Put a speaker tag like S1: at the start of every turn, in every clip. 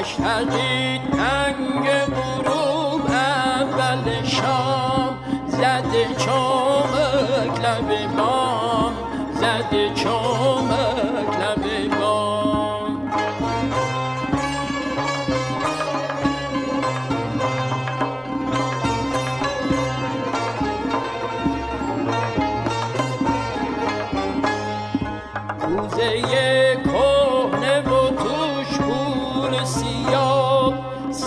S1: مشتقی تنگ غروب اول شام. زد چومک لب بام زده چومک لب بام. کوزه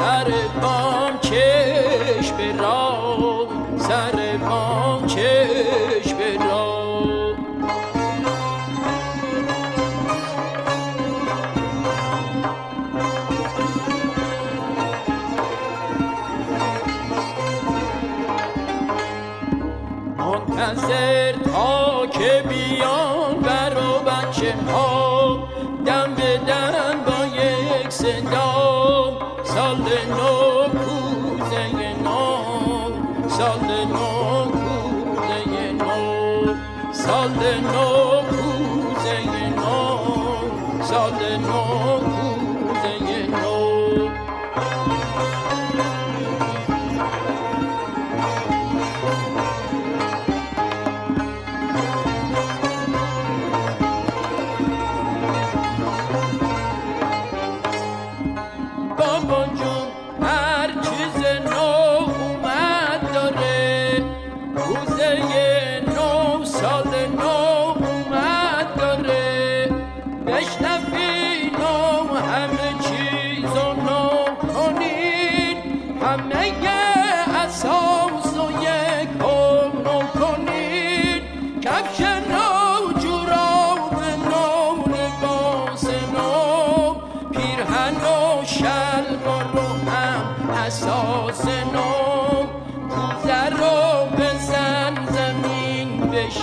S1: Sarıbağ Saldeno,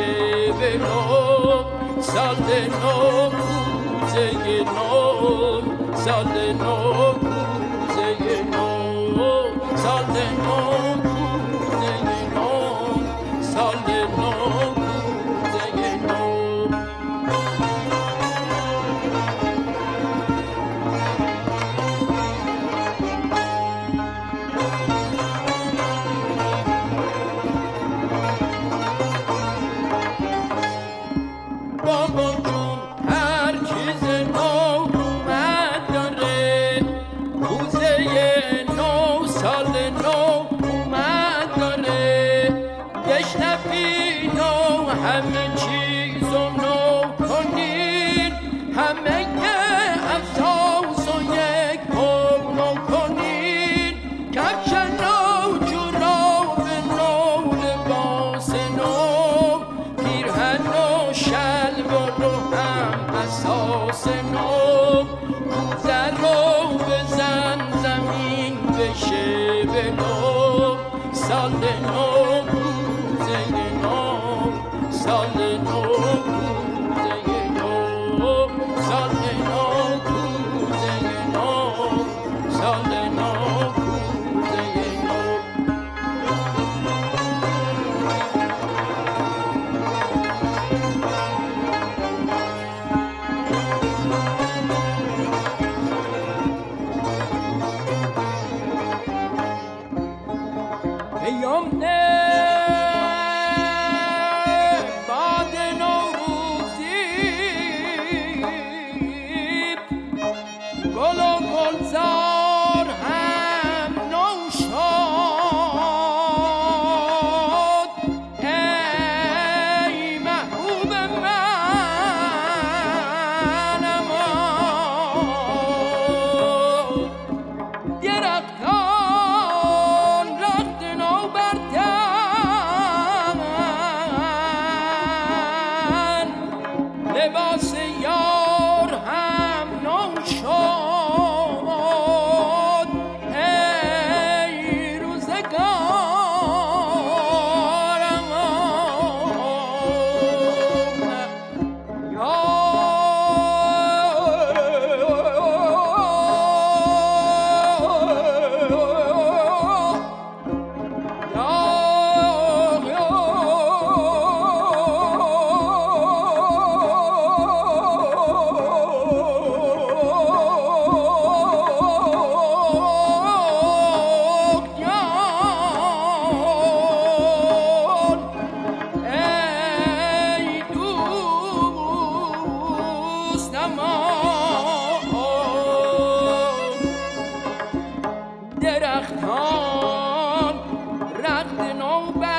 S1: Yevenom, Saldenom, Zeyenom, Saldenom, Zeyenom, no. nothing on back.